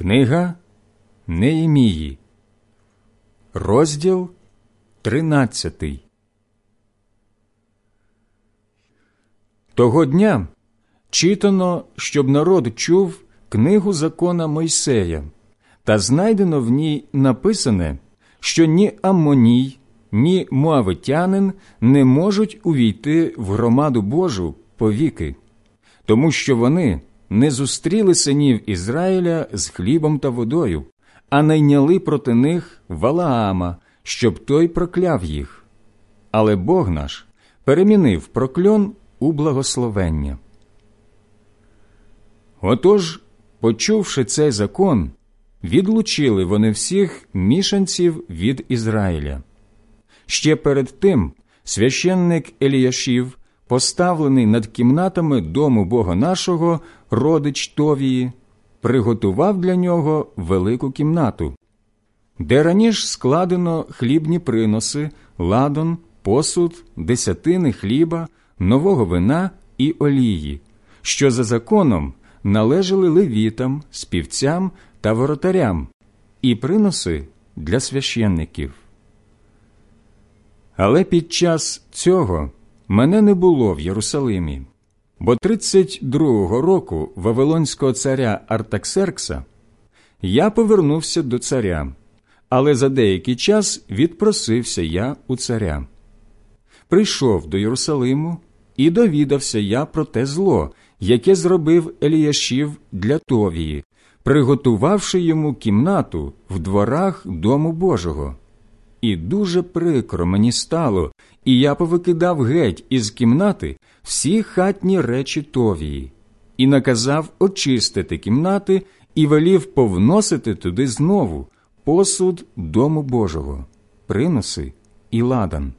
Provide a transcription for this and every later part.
Книга Неємії, розділ 13 Того дня читано, щоб народ чув книгу закона Мойсея, та знайдено в ній написане, що ні Аммоній, ні Моавитянин не можуть увійти в громаду Божу повіки, тому що вони не зустріли синів Ізраїля з хлібом та водою, а найняли проти них Валаама, щоб той прокляв їх. Але Бог наш перемінив прокльон у благословення. Отож, почувши цей закон, відлучили вони всіх мішанців від Ізраїля. Ще перед тим священник Еліяшів поставлений над кімнатами дому Бога нашого, родич Товії, приготував для нього велику кімнату, де раніше складено хлібні приноси, ладон, посуд, десятини хліба, нового вина і олії, що за законом належали левітам, співцям та воротарям, і приноси для священників. Але під час цього мене не було в Єрусалимі, бо 32-го року Вавилонського царя Артаксеркса я повернувся до царя, але за деякий час відпросився я у царя. Прийшов до Єрусалиму і довідався я про те зло, яке зробив Еліяшів для Товії, приготувавши йому кімнату в дворах Дому Божого. І дуже прикро мені стало, і я повикидав геть із кімнати всі хатні речі Товії, і наказав очистити кімнати і велів повносити туди знову посуд Дому Божого, приноси і ладан.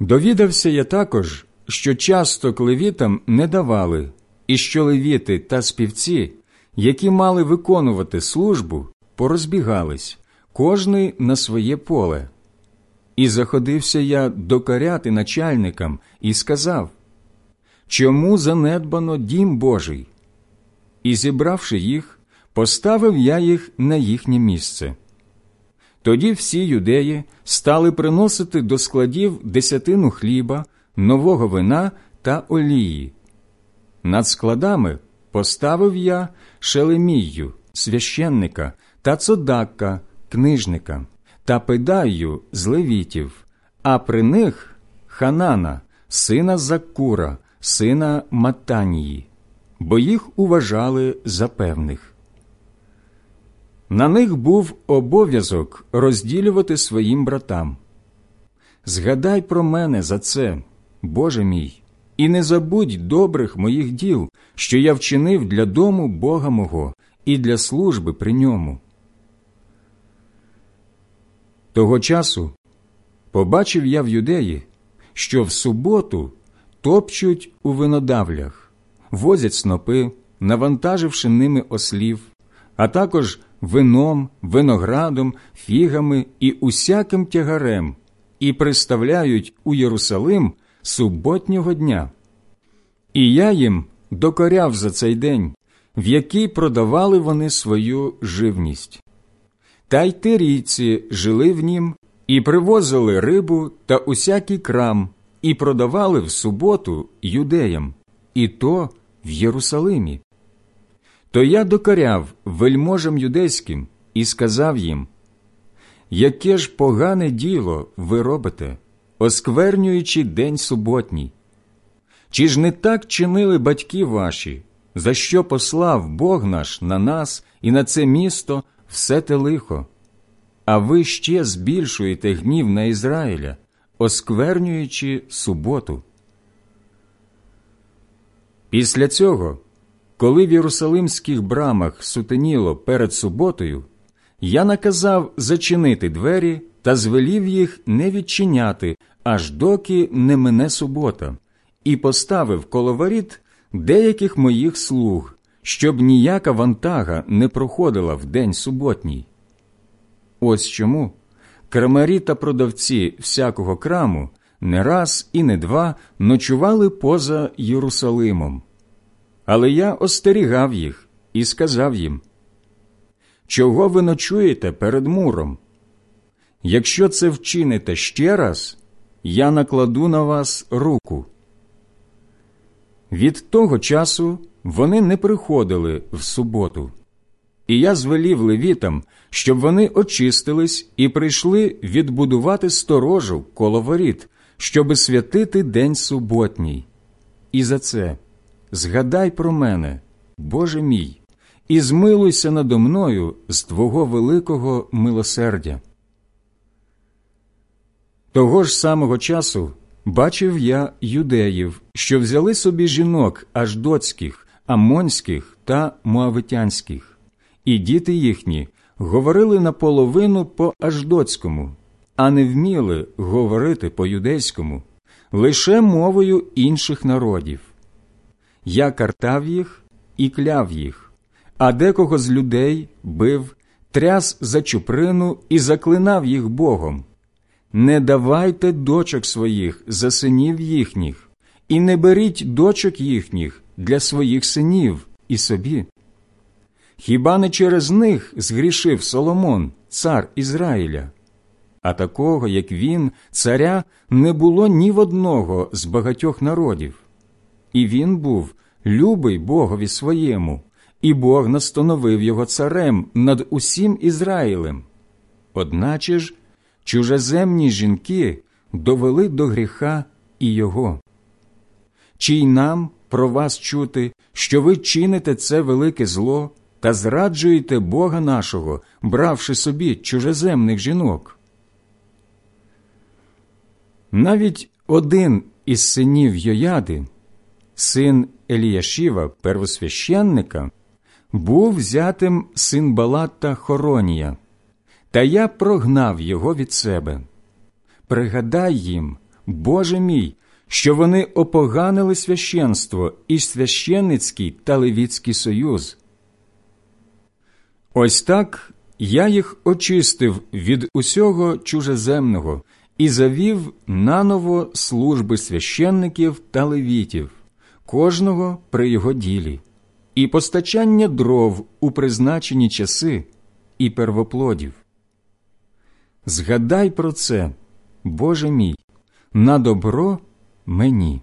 Довідався я також, що часто клевітам не давали, і що левіти та співці, які мали виконувати службу, порозбігались, кожний на своє поле. І заходився я докоряти начальникам і сказав Чому занедбано дім Божий? І, зібравши їх, поставив я їх на їхнє місце. Тоді всі юдеї стали приносити до складів десятину хліба, нового вина та олії. Над складами поставив я шелемію, священника та цодакка, книжника та педаю з левітів, а при них Ханана, сина Закура, сина Матанії, бо їх уважали за певних. На них був обов'язок розділювати своїм братам. Згадай про мене за це, Боже мій, і не забудь добрих моїх діл, що я вчинив для дому Бога мого і для служби при ньому. Того часу побачив я в юдеї, що в суботу топчуть у винодавлях, возять снопи, навантаживши ними ослів, а також вином, виноградом, фігами і усяким тягарем, і приставляють у Єрусалим суботнього дня. І я їм докоряв за цей день, в який продавали вони свою живність. Та й тирійці жили в нім і привозили рибу та усякий крам, і продавали в суботу юдеям, і то в Єрусалимі. То я докоряв вельможам юдейським і сказав їм Яке ж погане діло ви робите, осквернюючи день суботній? Чи ж не так чинили батьки ваші, за що послав Бог наш на нас і на це місто все те лихо, а ви ще збільшуєте гнів на Ізраїля, осквернюючи суботу. Після цього, коли в Єрусалимських брамах сутеніло перед суботою, я наказав зачинити двері та звелів їх не відчиняти, аж доки не мине субота, і поставив коло воріт деяких моїх слуг, щоб ніяка вантага не проходила в день суботній. Ось чому крамарі та продавці всякого краму не раз і не два ночували поза Єрусалимом. Але я остерігав їх і сказав їм Чого ви ночуєте перед муром? Якщо це вчините ще раз, я накладу на вас руку. Від того часу вони не приходили в суботу, і я звелів левітам, щоб вони очистились і прийшли відбудувати сторожу коло воріт, щоби святити день суботній. І за це згадай про мене, Боже мій, і змилуйся надо мною з Твого великого милосердя. Того ж самого часу бачив я юдеїв, що взяли собі жінок аждоцьких, амонських та муавитянських, і діти їхні говорили наполовину по аждоцькому, а не вміли говорити по юдейському, лише мовою інших народів. Я картав їх і кляв їх, а декого з людей бив, тряс за чуприну і заклинав їх Богом. Не давайте дочок своїх за синів їхніх, і не беріть дочок їхніх для своїх синів і собі. Хіба не через них згрішив Соломон, цар Ізраїля? А такого, як він, царя, не було ні в одного з багатьох народів. І він був любий Богові своєму, і Бог настановив його царем над усім Ізраїлем. Одначе ж чужеземні жінки довели до гріха і його. Чи й нам про вас чути, що ви чините це велике зло та зраджуєте Бога нашого, бравши собі чужеземних жінок? Навіть один із синів Йояди, син Еліяшіва, первосвященника, був взятим син Балата Хоронія, та я прогнав його від себе. Пригадай їм, Боже мій, що вони опоганили священство і священницький та левіцький союз. Ось так я їх очистив від усього чужеземного і завів наново служби священників та левітів, кожного при його ділі, і постачання дров у призначені часи і первоплодів. Згадай про це, Боже мій, на добро мені.